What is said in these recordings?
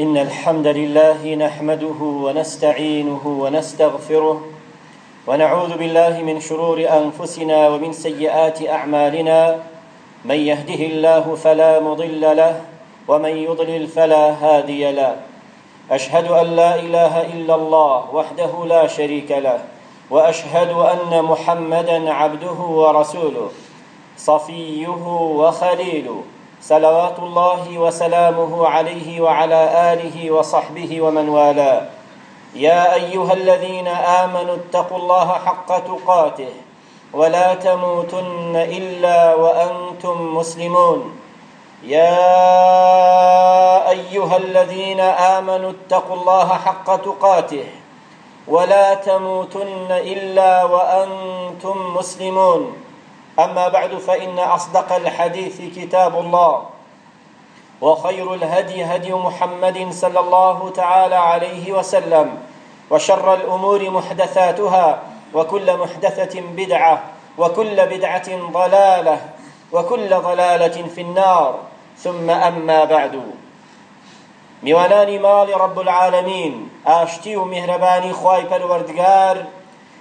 إن الحمد لله نحمده ونستعينه ونستغفره ونعوذ بالله من شرور أنفسنا ومن سيئات أعمالنا من يهده الله فلا مضل له ومن يضلل فلا هادي له أشهد أن لا إله إلا الله وحده لا شريك له وأشهد أن محمدا عبده ورسوله صفيه وخليله صلوات الله وسلامه عليه وعلى آله وصحبه ومن والاه يا أيها الذين آمنوا اتقوا الله حق تقاته ولا تموتن إلا وأنتم مسلمون يا أيها الذين آمنوا اتقوا الله حق تقاته ولا تموتن إلا وأنتم مسلمون أما بعد فإن أصدق الحديث كتاب الله وخير الهدي هدي محمد صلى الله تعالى عليه وسلم وشر الأمور محدثاتها وكل محدثة بدعة وكل بدعة ضلالة وكل ضلالة في النار ثم أما بعد میوانانی ماڵی ڕب العالمین ئاشتی و میهرەبانی خوای پەروەردگار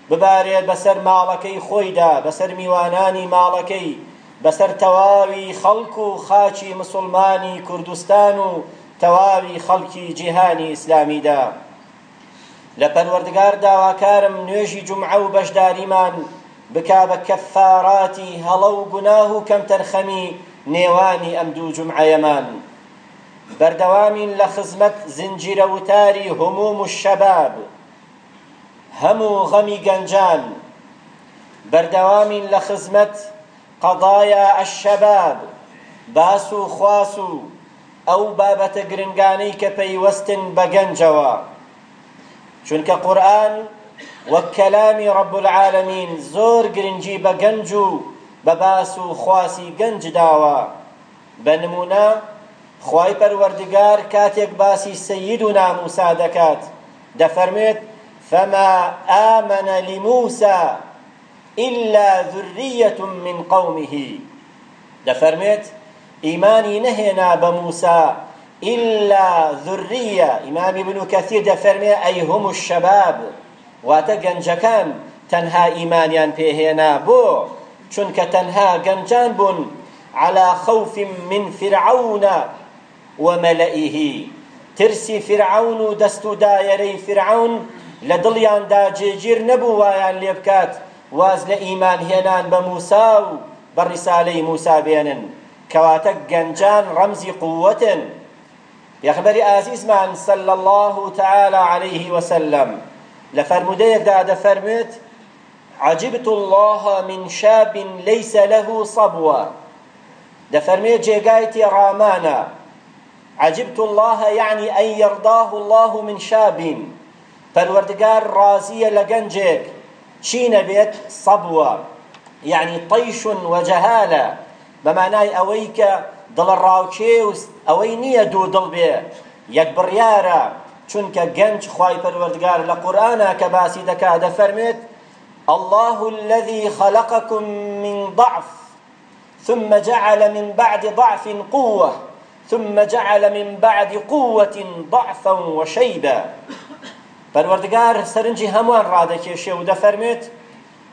ببارێت بەسەر ماڵەکەی خۆیدا بەسەر میوانانی ماڵەکەی بەسەر تەواوی خەڵک و خاکی مسوڵمانی کوردستان و تەواوی خەڵکی جیهانی ئیسلامیدا لە پەروەردگار داواکارم نوێژی جومعە و بەشداریمان بکا بە کەفاراتی هەڵە و گوناه و کەمتەرخەمی نێوانی ئەم دوو جومعەیەمان بەردەوامین لە خزمەت زنجیرە وتاری هموم الشباب هەموو غەمی گەنجان بەردەوامین لە خزمەت قەضایا الشباب باس و خواس و ئەو بابەتە گرنگانەی کە پەیوەستن بە گەنجەوە چونکە قورئان وەک کەلامی رب العالمین زۆر گرنگی بە گەنج و بە باس و خواسی گەنج داوە بە نمونە خوای پەروەردگار کاتێک باسی سەید و ناموسا دەکات دەفەرموێت، فما آمن لموسی الا ذریە من قومه، دەفەرموێت، ئیمانی نەهێنا بە موسی الا ذریە، ئیمام ابن کثیر دەفەرموێت، ئەی هم الشباب، واتە گەنجەکان تەنها ئیمانیان پێهێنا، بۆ؟ چونکە تەنها گەنجان بوون علی خوف من فرعون، وملئه، ترسی فیرعەون و دەست و دایەرەی فیرعەون لە دڵیاندا جێگیر نەبوو وایان لێ بکات واز لە ئیمان هێنان بە موسا و بە ڕیسالەی موسا بێنن، کەواتە گەنجان ڕەمزی قووەتن. پێغەمبەری ئازیزمان صلی اللە تعالی علیه وسلم لە فەرموودەیەکدا دەفەرموێت، عجبت اللە من شاب لیس له صبوە، دەفەرمێ جێگای تێڕامانە، عجبت اللە یعنی ان یرضاه اللە من شاب، پەروەردگار ڕازییە لە گەنجێک چی نەبێت صبوە، یعنی طیش و جهالە، بە مانای ئەوەی کە دڵەڕاوکێوس ئەوەی نییە دوو دڵ بێ یەک بڕیارە، چونکە گەنج خوای پەروەردگار لە قورئانا کە باسی دەکا دەفەرمێت، اللە الذی خلقکم من ضعف، ثم جعل من بعد ضعف قوة ثم جعل من بعد قوة ضعفا وشیبا پەروەردگار سەرنجی هەموان ڕادەکێشێ و دەفەرمێت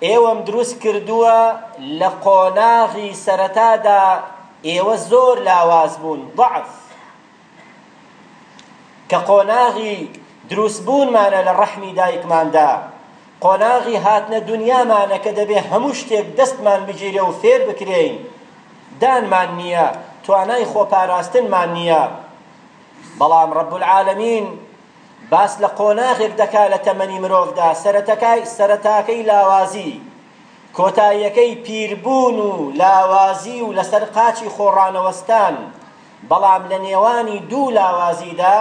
ئێوەم دروست کردووە لە قۆناغی سەرەتادا ئێوە زۆر لاواز بوون ضعف کە قۆناغی دروستبوونمانە لە ڕەحمی دایکماندا قۆناغی هاتنە دنیامانە کە دەبێ هەموو شتێک دەستمان بگیرێ و فێر بکرێین دانمان نییە توانای خۆپاراستنمان نییە بەڵام ڕەب العالمین باس لە قۆناغێک دەکا لە تەمەنی مرۆڤدا سەرەتەکای سەرەتاکەی لاوازی کۆتاییەکەی پیربوون و لاوازی و لەسەر قاچی خۆڕانەوەستان بەڵام لە نێوانی دوو لاوازیدا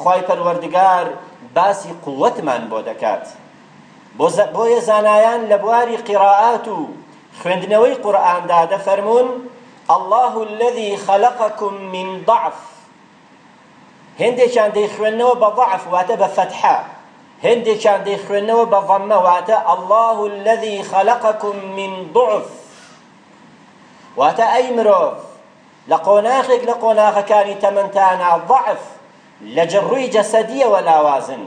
خوای پەروەردگار باسی قوتمان بۆ دەکات بۆ بۆیە زانایان لە بواری قیرائات و خوێندنەوەی قورئاندا دەفەرموون الله الذي خلقكم من ضعف هندێکیان دەیخوێندنەوە بە ضعف واتە بە فتحە هندێکیان دەیخوێندنەوە بە ضمە واتە الله الذي خلقكم من ضعف واتە ئەی مرۆڤ لە قۆناخێک لە قۆناغەکانی تەمەنتانا ضعف لە جە ڕووی جەسەدیەوە لاوازن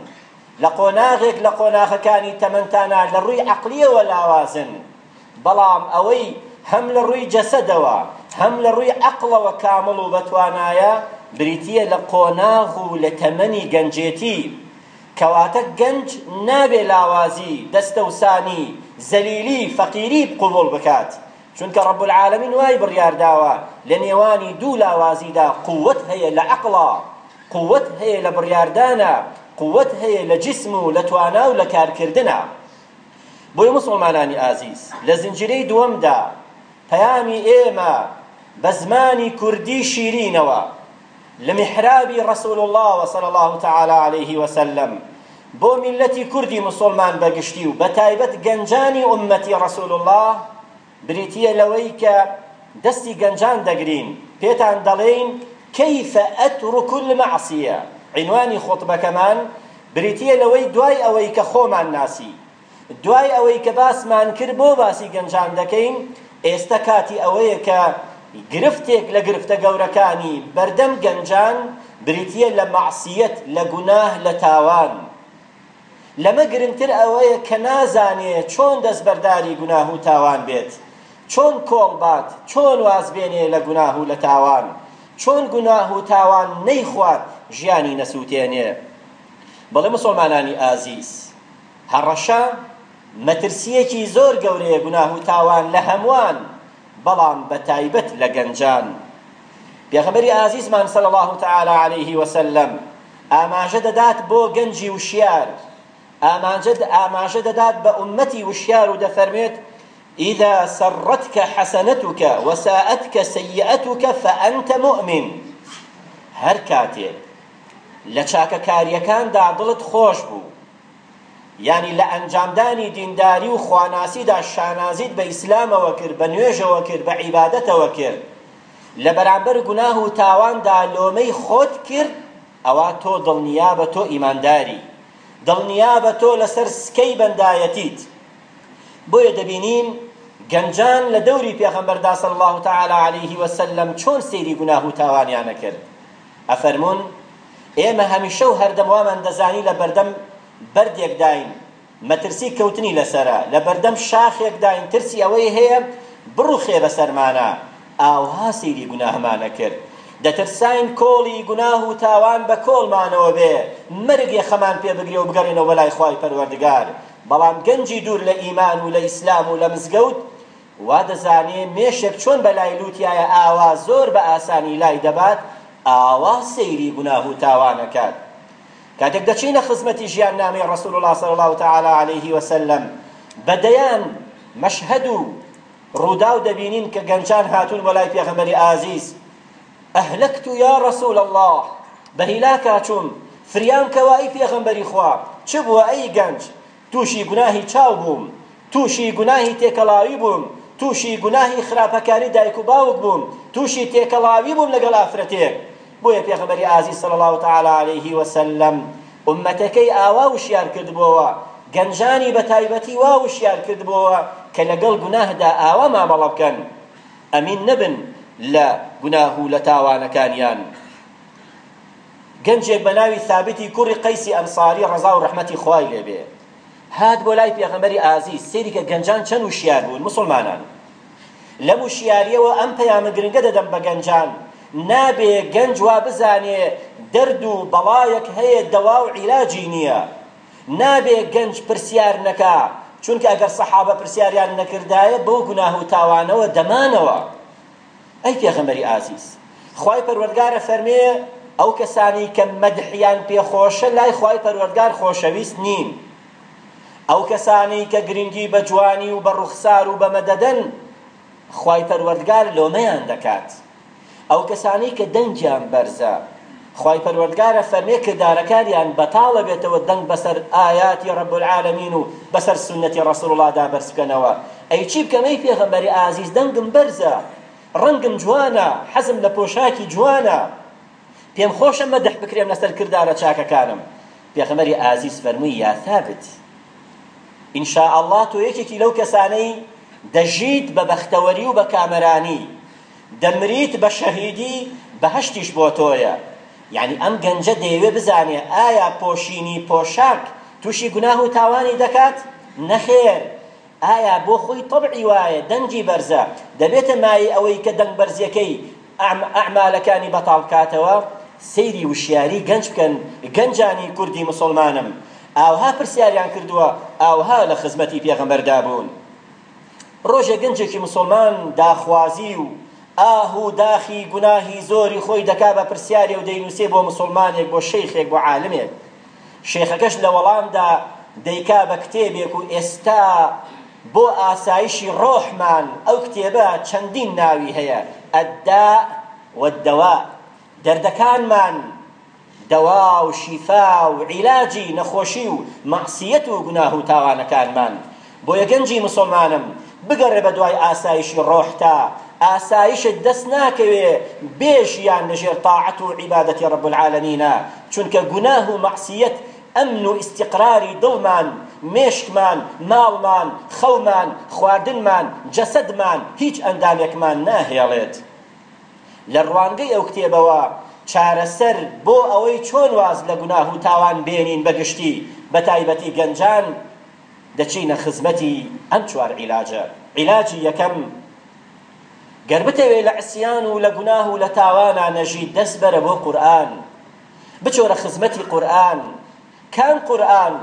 لە قۆناغێک لە قۆناغەکانی تەمەنتانا لە ڕووی عەقلیەوە لاوازن بەڵام ئەوەی هەم لە ڕووی جەسەدەوە هەم لە ڕووی عەقڵەوە کامڵ و بەتوانایە بریتیە لە قۆناغ و لە تەمەنی گەنجێتی کەواتە گەنج نابێ لاوازی، دەستەوسانی، زەلیلی، فەقیری قبوڵ بکات. چونکە رب العالمین وای بڕیار داوە لە نێوانی دوو لاوازیدا قوت هەیە لە عەقڵا قوت هەیە لە بڕیاردانا قوت هەیە لە جسم و لە توانا و لە کارکردنا بۆیە مسلمانانی ئازیز لە زنجیرەی دووەمدا پەیامی ئێمە بە زمانی کوردی شیرینەوە لە میحرابی رسول اللە وە صلی اللە تعالی علیه و سلم بۆ میللەتی کوردی موسڵمان بە گشتی و بە تایبەت گەنجانی ئوممەتی رسول اللە بریتیە لەوەی کە دەستی گەنجان دەگرین پێتان دەڵێین کەیف ئەترک المعصیە عینوانی خوتبەکەمان بریتیە لەوەی دوای ئەوەی کە خۆمان ناسی دوای ئەوەی کە باسمان کرد بۆ باسی گەنجان دەکەین، ئێستە کاتی ئەوەیە کە گرفتێک لە گرفتە گەورەکانی بەردەم گەنجان بریتییە لە مەعسییەت، لە گوناه، لە تاوان. لەمە گرنگتر ئەوەیە کە نازانێ چۆن دەستبەرداری گوناه و تاوان بێت، چۆن کۆڵ بات، چۆن واز بێنێ لە گوناه و لە تاوان، چۆن گوناه و تاوان نەیخوات ژیانی نەسووتێنێ. بەڵێ موسوڵمانانی ئازیز! هەڕەشە مەترسییەکی زۆر گەورەیە گوناه و تاوان لە هەمووان بەڵام بە تایبەت لە گەنجان پێغەمبەری ئازیزمان صلی اللە تعالی علیه وسلم ئاماژە دەدات بۆ گەنجی وشیار ئاماژە دەدات بە ئومەتی وشیار و دەفەرمێت إذا سرتك حسنتك وساءتك سيئتك فأنت مؤمن هەر کاتێک لە چاکەکاریەکاندا دڵت خۆش بوو یانی لە ئەنجامدانی دینداری و خواناسیدا شانازیت بە ئیسلامەوە کرد، بە نوێژەوە کرد، بە عیبادەتەوە کرد، لە بەرامبەر گوناه و تاواندا لۆمەی خۆت کرد، ئەوا تۆ دڵنیابە تۆ ئیمانداری، دڵنیابە تۆ لەسەر سکەی بەندایەتیت. بۆیە دەبینین گەنجان لە دەوری پێغەمبەردا صلی اللە تعالی علیه وسلم چۆن سەیری گوناه و تاوانیانەکرد، ئەفەرموون، ئێمە هەمیشە و هەردەم وامان دەزانی لە بەردەم بەردێکداین مەترسی کەوتنی لەسەرە، لە بەردەم شاخێکداین ترسی ئەوەی هەیە بڕوخێ بەسەرمانا، ئاوها سەیری گوناهمان ئەکرد، دەترساین کۆڵی گوناه و تاوان بە کۆڵمانەوە بێ، مەرگ یەخەمان پێ بگرێ و بگەڕێینەوە بەلای خوای پەروەردگار، بەڵام گەنجی دوور لە ئیمان و لە ئیسلام و لە مزگەوت وا دەزانێ مێشێک چۆن بە لای لووتیایە ئاوا زۆر بە ئاسانی لای دەبات ئاوا سەیری گوناه و تاوان ئەکات کاتێک دەچینە خزمەتی ژیان نامەی رسول اللە صلی اللە تعالی علیه وسلم بە دەیان مەشهەد و رووداو دەبینین کە گەنجان هاتوون بۆ لای پێغەمبەری ئازیز ئەهلەکت یا رسول اللە بە هیلاکا چووم فریام کەوە ئەی پێغەمبەری خوا چ بووە ئەی گەنج تووشی گوناهی چاو بووم، تووشی گوناهی تێکەڵاوی بووم، تووشی گوناهی خراپەکاری دایک و باوک بووم، تووشی تێکەڵاوی بووم لەگەڵ ئافرەتێک، بۆیە پێغەمبەری ئازیز صلی اللە تعالی علیه و سلم ئوممەتەکەی ئاوا وشیار کردبۆوە، گەنجانی بە تایبەتی وا وشیار کردبۆوە کە لەگەڵ گوناهدا ئاوا مامەڵە بکەن ئەمین نەبن لە گوناه و لە تاوانەکانیان. گەنجێک بە ناوی ثابتی کوڕی قەیسی ئەنساری ڕەزا و ڕەحمەتی خوای لێ بێ هات بۆ لای پێغەمبەری ئازیز سەیری کە گەنجان چەند وشیار بوون موسڵمانان لەم وشیاریەوە ئەم پەیامە گرنگە دەدەم بە گەنجان نابێ گەنج وا بزانێ دەرد و بەڵایەک هەیە دەوا و عیلاجی نییە نابێ گەنج پرسیار نەکا چونکە ئەگەر سەحابە پرسیاریان نەکردایە بەو گوناه و تاوانەوە دەمانەوە ئەی پێغەمبەری ئازیز خوای پەروەردگار ئەفەرمێ ئەو کەسانەی کە مەدحیان پێ خۆشە لای خوای پەروەردگار خۆشەویست نین ئەو کەسانەی کە گرنگی بە جوانی و بە ڕوخسار و بە مەدەدەن خوای پەروەردگار لۆمەیان دەکات ئەو کەسانەی کە دەنگیان بەرزە خوای پەروەردگارە فەرمێ کردارەکانیان بەتاڵە بێتەوە دەنگ بەسەر ئایاتی رب العالمین و بەسەر سوننەتی رسول اللە دا بەرز بکەنەوە ئەی چی بکەم ئەی پێغەمبەری ئازیز دەنگم بەرزە رەنگم جوانە حەزم لە پۆشاکی جوانە پێم خۆشە مەدح بکرێم لەسەر کردارە چاکەکانم پێغەمبەری ئازیز فەرمووی یا ثابت ان شاء اللە تۆ یەکێکی لەو کەسانەی دەژیت بە بەختەوەری و بە کامەرانی دەمریت بە شەهیدی بەهەشتیش بۆ تۆیە. یانی ئەم گەنجە دەیەوێ بزانێ ئایا پۆشینی پۆشاک تووشی گوناه و تاوانی دەکات؟ نەخێر! ئایا بۆ خۆی تەبعی وایە دەنگی بەرزە دەبێتە مایەی ئەوەی کە دەنگ بەرزیەکەی ئەعمالەکانی بەتاڵ بکاتەوە؟ سەیری وشیاری گەنج بکەن، گەنجانی کوردی موسڵمانم ئاوها پرسیاریان کردووە، ئاوها لە خزمەتی پێغەمبەردا بوون. ڕۆژێ گەنجێکی مسوڵمان داخوازی و ئاه و داخی گوناهی زۆری خۆی دەکا بە پرسیارێ و دەینووسێ بۆ مسوڵمانێک بۆ شێخێک بۆ عالمێک شێخەکەش لە وەڵامدا دەیکا بە کتێبێک و ئێستا بۆ ئاسایشی ڕۆحمان ئەو کتێبە چەندین ناوی هەیە الداء والدواء دەردەکانمان دەوا و شیفا و عیلاجی نەخۆشی و مەعسیەت و گوناه و تاوانەکانمان. بۆیە گەنجی مسوڵمانم بگەڕێ بە دوای ئاسایشی ڕۆحتا، ئاسایشت دەست ناکەوێ بێ ژیان لە ژێر تاعەت و عیبادەتی ڕەب العالەمینا، چونکە گوناه و مەعسیەت ئەمن و ئیستیقراری دڵمان، مێشکمان، ماڵمان، خەومان، خواردنمان، جەسەدمان، هیچ ئەندامێکمان ناهێڵێت. لە ڕوانگەی ئەو کتێبەوە چارەسەر بۆ ئەوەی چۆن واز لە گوناه و تاوان بێنین بە گشتی بە تایبەتی گەنجان دەچینە خزمەتی ئەم چوار عیلاجە عیلاجی یەکەم گەر بتەوێ لە عسیان و لە گوناه و لە تاوانا نەژیت دەست بەرە بۆ قورئان بچۆرە خزمەتی قورئان کام قورئان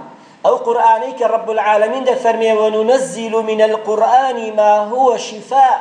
او قرآني كرب العالمين دفرمي وننزل من القرآن ما هو شفاء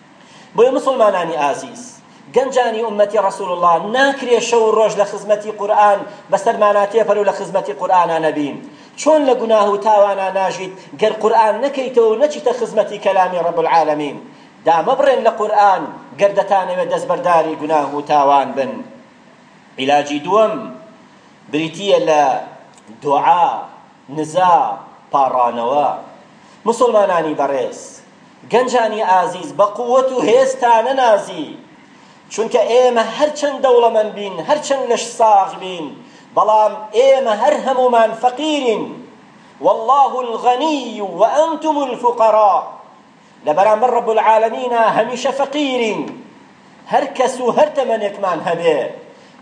بۆیە موسڵمانانی ئازیز، گەنجانی ئوممەتی ڕەسول اللە ناکرێ شەو و ڕۆژ لە خزمەتی قورئان بەسەرمانا تێپەرو لە خزمەتی قورئانا نەبین، چۆن لە گوناه و تاوانا ناژیت گەر قورئان نەکەیتەوەو نەچیتە خزمەتی کەلامی ڕەب العالمین، دامەبڕێن لە قورئان گەر دەتانەوێ دەستبەرداری گوناه و تاوان بن. عیلاجی دووەم بریتییە لە دوعا، نزا، پاڕانەوە. موسڵمانانی بەڕێز! گەنجانی ئازیز بە قوت و هێز تانە نازی چونکە ئێمە هەرچەند دەوڵەمەند بین هەرچەند لەش ساغ بین بەڵام ئێمە هەر هەموومان فەقیرین والله الغنی و انتم الفقراء لە بەرامبەر رب العالمین هەمیشە فەقیرین هەر کەس و هەر تەمەنێکمان هەبێ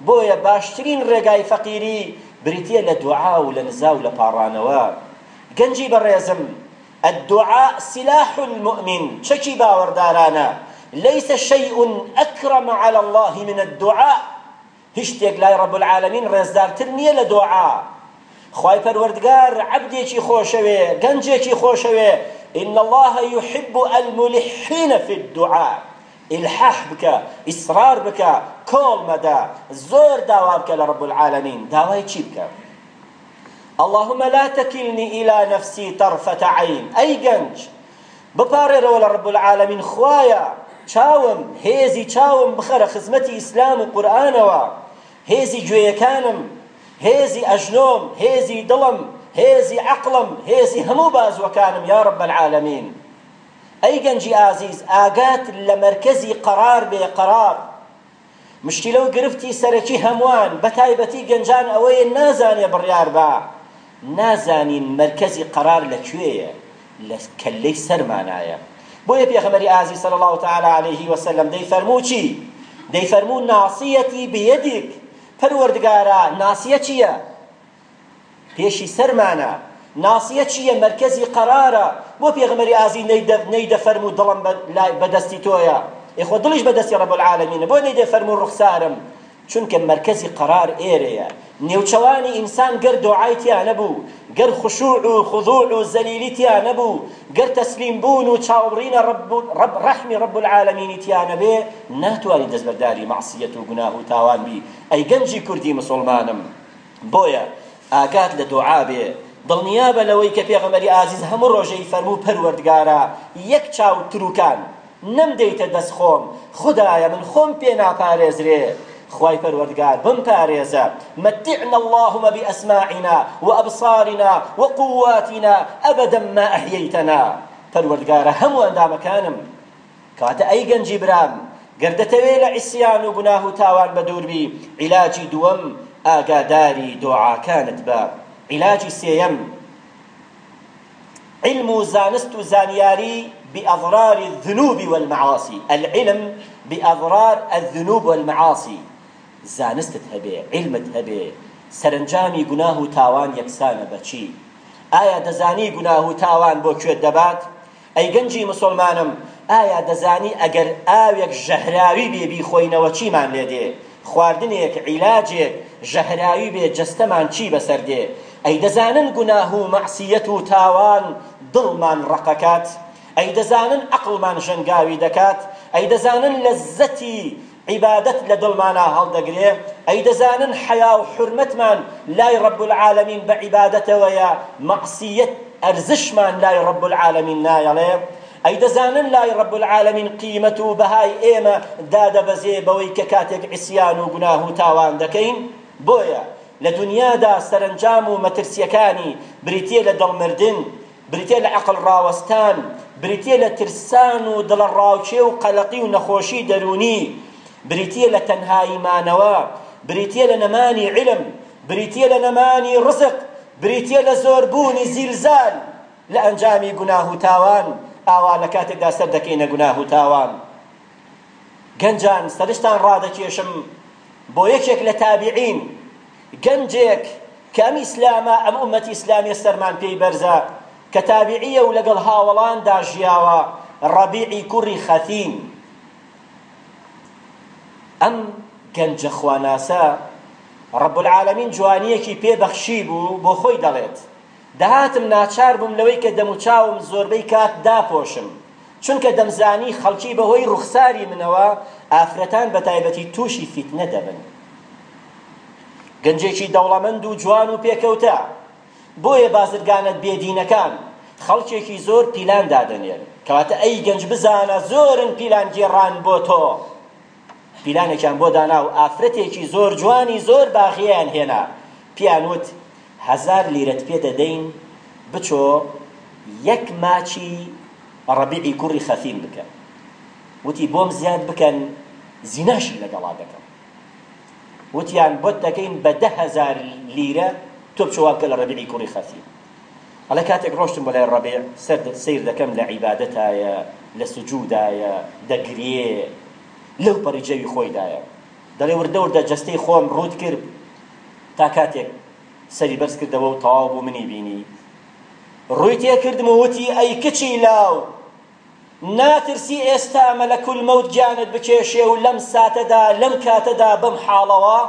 بۆیە باشترین ڕێگای فەقیری بریتیە لە دوعا و لە نزا و لە پاڕانەوە گەنجی بەڕێزم الدعاء سلاح المؤمن چەکی باوەڕدارانە، لیس شیء اکرم علی اللە من الدعاء هیچ شتێک لای رب العالمین ڕێزدارتر نییە لە دۆعا، خوای پەروەردگار عەبدێکی خۆشەوێ، گەنجێکی خۆشەوێ، ان اللە یحب الملحین فی الدعاء ئیلحاح بکە، ئیسرار بکە، کۆڵ مەدە، زۆر داوا بکە لە رب العالمین، داوای چی بکە؟ اللهم لا تکلنی الی نفسی طرفە عین ئەی گەنج بپاڕێرەوە لە رب العالمین خوایە چاوم هێزی چاوم بخەرە خزمەتی ئیسلام و قورئانەوە هێزی گوێیەکانم هێزی ئەژنۆم هێزی دڵم هێزی عەقڵم هێزی هەموو بازوەکانم یا رب العالمین ئەی گەنجی ئازیز ئاگات لە مەرکەزی قەرار بێ قەرار مشکیلە و گرفتی سەرەکی هەموان بە تایبەتی گەنجان ئەوەیە نازانێ بڕیار با نازانین مەرکەزی قەرار لە کوێیە لە کەللەی سەرمانایە بۆیە پێخەمبەری ئازیز صلی اللە تعالی علیه و سلم دەیفەرموو چی دەیفەرموو ناصیەتی بیدیک پەروەردگارا ناسیە چیە پێشی سەرمانە ناسیە چیە مەرکەزی قەرارە بۆ پێغمبەری ئازی نەیدە فەرموو دڵم بەدەستی تۆیە ئێ خۆ دڵیش بەدەستی رب العالمینە بۆ نەیدە فەرموو روخسارم چونکە مەرکەزی قەرار ئێرەیە نێوچەوانی ئینسان گەر دۆعای تیا نەبوو گەر خشوع و خضوع و زەلیلی تیا نەبوو گەر تەسلیم بوون و چاوبڕینە رب رب رحمی رب العالمینی تیا نەبێ ناتوانی دەستبەرداری مەعسیەت و گوناه و تاوان بی ئەی گەنجی کوردی مسوڵمانم بۆیە ئاگات لە دوعا بێ، دڵنیابە لەوەی کە پێغەمبەری ئازیز هەموو ڕۆژەی فەرموو پەروەردگارا یەک چاو تروکان نەمدەیتە دەست خۆم، خودایە من خۆم پێ ناپارێزرێ خوای پەروەردگار بمپارێزە، متعنا اللهم باسماعنا وابصارنا وقواتنا ابدا ما احییتنا، پەروەردگارە هەموو ئەندامەکانم، کەواتە ئەی گەنجی برام گەر دەتەوێ لە عیسیان و گوناه و تاوان بەدوور بی عیلاجی دووەم ئاگاداری دۆعاکانت بە عیلاجی سێیەم علم و زانست و زانیاری بأضرار الذنوب والمعاصی العلم بأضرار الذنوب والمعاصی زانستت هەبێ علمت هەبێ سەرنجامی گوناه و تاوان یەکسانە بەچی ئایا دەزانی گوناه و تاوان بۆ کوێت دەبات ئەی گەنجی مسوڵمانم ئایا دەزانی ئەگەر ئاوێک ژەهراوی بێ بیخۆینەوە چیمان لێ دێ؟ خواردنێک، عیلاجێک، ژەهراوی بێ جەستەمان چی بەسەر دێ؟ ئەی دەزانن گوناه و مەعسیەت و تاوان دڵمان ڕەق ئەکات؟ ئەی دەزانن عەقڵمان ژەنگاوی دەکات؟ ئەی دەزانن لەززەتی عیبادەت لە دڵمانا هەڵدەگرێ، ئەیدەزانن حەیا و حورمەتمان لای رب العالمین بە عیبادەتەوەیە، مەعسیەت ئەرزشمان لای رب العالمین نایەڵێ، ئەیدەزانن لای رب العالمین قیمەت و بەهای ئێمە دادەبەزێ بەوەی کە کاتێک عیسیان و گوناه و تاوان دەکەین، بۆیە لە دونیادا سەرەنجام و مەترسیەکانی بریتیە لە دڵ مردن، بریتیە لە عەقڵ ڕاوەستان، بریتیە لە ترسان و دڵەڕاوکێ و قەلەقی و نەخۆشی دەروونی، بریتیە لە تەنهایی مانەوە، بریتیە لە نەمانی عیلم، بریتیە لە نەمانی ڕزق، بریتیە لە زۆربوونی زیلزال لە ئەنجامی گوناه و تاوان، ئاوا لە کاتێکدا سەر دەکەینە گوناه و تاوان. گەنجان سەرشتان ڕادەکێشم بۆ یەکێک لە تابعین، گەنجێک کە ئەم ئیسلامە ئەم ئومەتی ئیسلامیە سەرمان پێی بەرزە کە تابیعیە و لەگەڵ هاوەڵاندا ژیاوە ڕەبیعی کوڕی خەثیم ئەم گەنجە خواناسە ڕەب العالەمین جوانیەکی پێ بەخشی بوو بۆ خۆی دەڵێت دەهاتم ناچار بووم لەوەی کە دەموچاوم زۆربەی کات داپۆشم چونکە دەمزانی خەڵکی بەهۆی ڕوخساری منەوە ئافرەتان بەتایبەتی تووشی فیتنە دەبن گەنجێکی دەوڵەمەند و جوان و پێکەوتە بۆیە بازرگانە بێدینەکان خەڵکێکی زۆر پیلان دادەنێن کەواتە ئەی گەنج بزانە زۆرن پیلان گێڕان بۆ تۆ پیلانێکیان بۆ دانا و ئافرەتێکی زۆر جوانی زۆر باغییان هێنا، پێیان وت، هەزار لیرەت پێ دەدەین بچۆ یەک ماچی ڕەبیعی کوڕی خەثیم بکە. وتی، بۆم زیاد بکەن زیناشی لەگەڵا دەکەم. وتیان، بۆت دەکەین بە دە هەزار لیرە، تۆ بچۆ وا بکە لە ڕەبیعی کوڕی خەثیم. ئەڵێ کاتێک ڕۆشتم بۆ لای ڕەبیع سەر سەیر دەکەم لە عیبادەتایە لە سجودایە دەگریێ لەو پەڕی جەوی خۆیدایە دەڵێ وردە وردە جەستەی خۆم ڕووت کرد تا کاتێک سەری بەرز کردەوە و تەواو بوو منی بینی ڕووی تێکردم و وتی ئەی کچی لاو ناترسی ئێستا مەلەکول مەوت گیانت بکێشێ و لەم ساتەدا لەم کاتەدا بەم حاڵەوە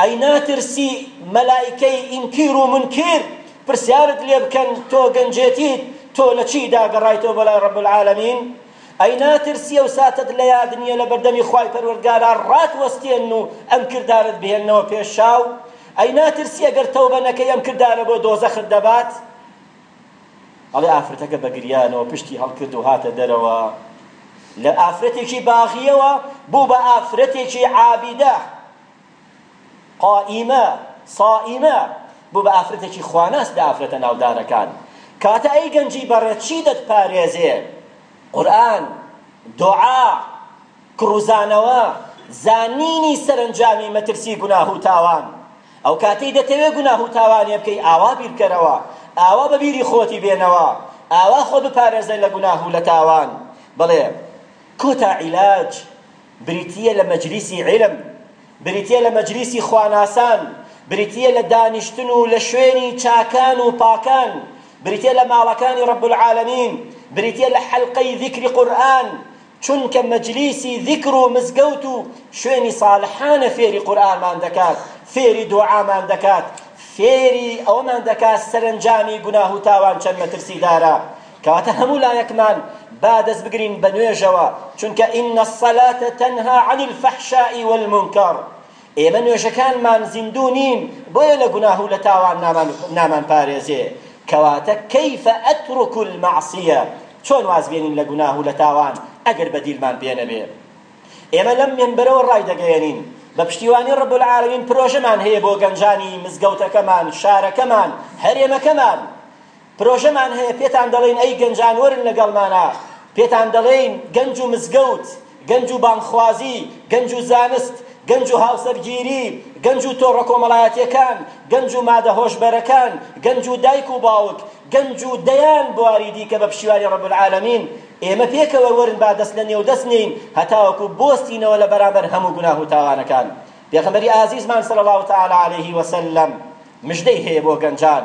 ئەی ناترسی مەلائیکەی ئینکیر و مونکیر پرسیارت لێ بکەن تۆ گەنجێتیت تۆ لە چیدا گەڕایتەوە بۆ لای رب العالمین ئەی ناترسی ئەو ساتەت لە یاد نیە لە بەردەمی خوای پەروەردگارا رات وەستێن و ئەم کردارەت بهێنەوە پێش چاو ئەی ناترسی ئەگەر تەوبە نەکەی ئەم کردارە بۆ دۆزەخت دەبات ئەڵێ ئافرەتەکە بە گریانەوە پشتی هەڵکرد و هاتە دەرەوە لە ئافرەتێکی باغیەوە بوو بە ئافرەتێکی عابیدە قائیمە صائیمە بوو بە ئافرەتێکی خواناس لە ئافرەتە ناودارەکان کاتە ئەی گەنجی بەڕێ چی دەتپارێزێ قورئان دوعا کڕوزانەوە، زانینی سەرەنجامی مەترسی گوناه و تاوان. ئەو کاتەی دەتەوێ گوناه و تاوانێ بکەی ئاوا بیر بکەرەوە، ئاوا بە بیری خۆتی بێنەوە، ئاوا خۆت بپارێزە لە گوناه و لە تاوان. بەڵێ کۆتا عیلاج بریتییە لە مەجلیسی عیلم، بریتییە لە مەجلیسی خواناسان، بریتییە لە دانیشتن و لە شوێنی چاکان و پاکان، بریتییە لە ماڵەکانی رب العالمین، بریتییە لە حەلقەی ذیکری قورئان، چونکە مەجلیسی زیکر و مزگەوت و شوێنی ساڵحانە فێری قورئانمان دەکات فێری دوعامان دەکات فێری ئەوەمان دەکات سەرەنجامی گوناه و تاوان چەند مەترسیدارە کەواتە هەموو لایەکمان با دەست بگرین بە نوێژەوە چونکە ئینە الصلاة تەنها عن الفحشاء والمنکر ئێمە نوێژەکانمان زیندوو نین بۆیە لە گوناه و لە تاوان نامانپارێزێ، کەواتە کیف اترک المعصیە، چۆن واز بێنین لە گوناه و لە تاوان ئەگەر بەدیلمان پێ نەبێ؟ ئێمە لەم مینبەرەوە ڕایدەگەیەنین بە پشتیوانی رب العالمین پرۆژەمان هەیە بۆ گەنجانی مزگەوتەکەمان، شارەکەمان، هەرێمەکەمان، پرۆژەمان هەیە پێتان دەڵێین ئەی گەنجان وەرن لەگەڵمانە پێتان دەڵێین گەنج و مزگەوت گەنج و بانگخوازی گەنج و زانست گەنج و هاوسەرگیری گەنج و تۆڕە کۆمەڵایەتیەکان گەنج و مادە هۆشبەرەکان گەنج و دایک و باوک گەنج و دەیان بواری دیکە بە پشیوانی رب العالمین ئێمە پێکەوە وەرن با دەست لە نێو دەست نێین هەتاوەکو بۆستینەوە لە بەرامبەر هەموو گوناه و تاوانەکان پێغەمبەری ئازیزمان صلی اللە تعالی علیه وسلم مژدەی هەیە بۆ گەنجان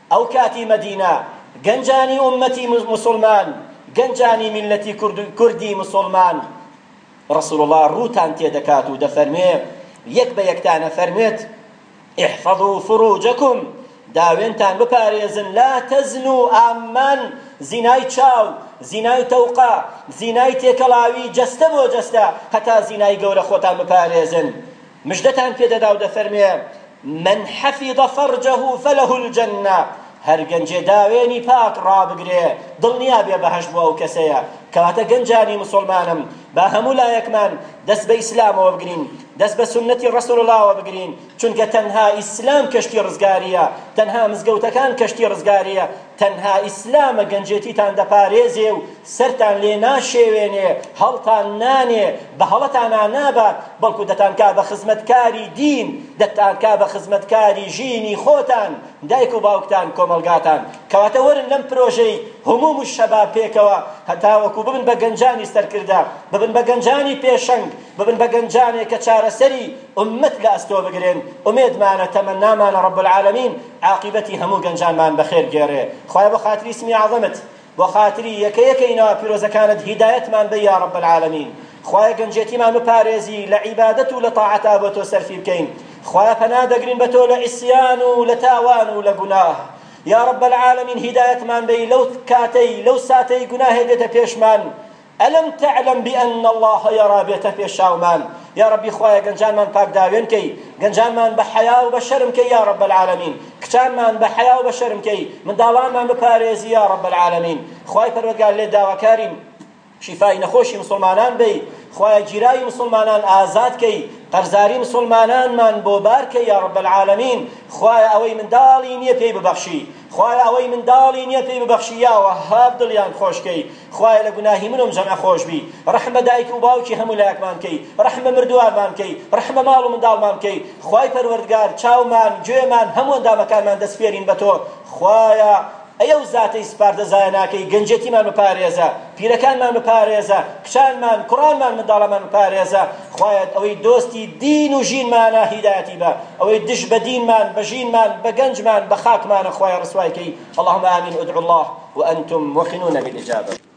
ئەو کاتی مەدینە گەنجانی ئوممەتی موسوڵمان گەنجانی میللەتی کوردی موسوڵمان رسول اللە رووتان تێدەکات و دەفەرموێ یەک بە یەکتان ئەفەرموێت احفظوا فروجکم داوێنتان بپارێزن لا تزنو ئاممان زینای چاو زینای تەوقە زینای تێکەڵاوی جەستە بۆ جەستە هەتا زینای گەورە خۆتان بپارێزن مژدەتان پێ دەدا و دەفەرمێ، من حفظ فرجه فله الجنە، هەر گەنجێ داوێنی پاک ڕابگرێ، دڵنیا بێ بەهەشت بۆ ئەو کەسەیە. کەواتە گەنجانی موسوڵمانم با هەموو لایەکمان دەست بە ئیسلامەوە بگرین، دەست بە سوننەتی ڕەسول اللەوە بگرین، چونکە تەنها ئیسلام کەشتی ڕزگارییە، تەنها مزگەوتەکان کەشتی ڕزگارییە، تەنها ئیسلامە گەنجێتیتان دەپارێزێ و سەرتان لێ ناشێوێنێ، هەڵتان نانێ، بە هەڵەتانا نابات، بەڵکو دەتانکا بە خزمەتکاری دین، دەتانکا بە خزمەتکاری ژینی خۆتان، دایک و باوکتان، کۆمەڵگاتان. کەواتە وەرن لەم پرۆژەی هموم الشباب پێکەوە هەتاوەکو ببن بە گەنجانی سەرکردە، ببن بە گەنجانی پێشەنگ، ببن بە گەنجانێک کە چارەسەری ئوممەت لە ئەستۆ بگرن. ئومێدمانە، تەمەنامانە، رب العالمین، عاقیبەتی هەموو گەنجانمان بەخێر گێڕێ خوایە بۆ خاتری اسمی اعظمت بۆ خاتری یەکە یەکەی ناوە پیرۆزەکانت هیدایەتمان بەی یا رب العالمین خوایە گەنجێتیمان بپارێزی لە عیبادەت و لە تاعەتا بۆ تۆ سەرفی بکەین خوایە پەنا دەگرین بە تۆ لە عیسیان و لە تاوان و لە گوناه یا رب العالمین هیدایەتمان بەی لەو کاتەی لەو ساتەی گوناهێ دێتە پێشمان الم تعلم بان اللە یرا بێتە پێشچاومان یارەبی خوایە گەنجانمان پاک داوێن کەی گەنجانمان بە حەیا و بە شەرم کەی یارب العالمین کچانمان بە حەیا و بە شەرم کەی منداڵانمان بپارێزی یارب العالمین خوای پەروەردگار لێت داواکارین شیفای نەخۆشی مسلمانان بەی خوایە گیراوی مسلمانان ئازاد کەی قەرزاری مسلمانانمان بۆ بار کەی یارب العالمین خوایە ئەوەی منداڵی نییە پێی ببەخشی خوایە ئەوەی منداڵی نیە پێی ببەخشی یاوە هاڤ دڵیان خۆش کەی خوایە لە گوناهی من وم جەمعە خۆش بی ڕەحم بە دایک وباوکی هەموو لایەکمان کەی ڕەحم بە مردووانمان کەی ڕەحم بە ماڵ و منداڵمان بکەی خوای پەروەردگار چاومان گوێمان هەموو ئەندامەکانمان دەست پێرین بە تۆ خوایە ئەی ئەو زاتەی سپاردە زایە ناکەی گەنجێتیمان بپارێزە پیرەکانمان بپارێزە کچانمان کوڕانمان منداڵەمان بپارێزە خوایەت ئەوەی دۆستی دین و ژینمانە هیدایەتی بە ئەوەی دژ بە دینمان بە ژینمان بە گەنجمان بە خاکمانە خوایە ڕسوایکەی اللهم آمین ادعوا الله وأنتم موقنون بالإجابة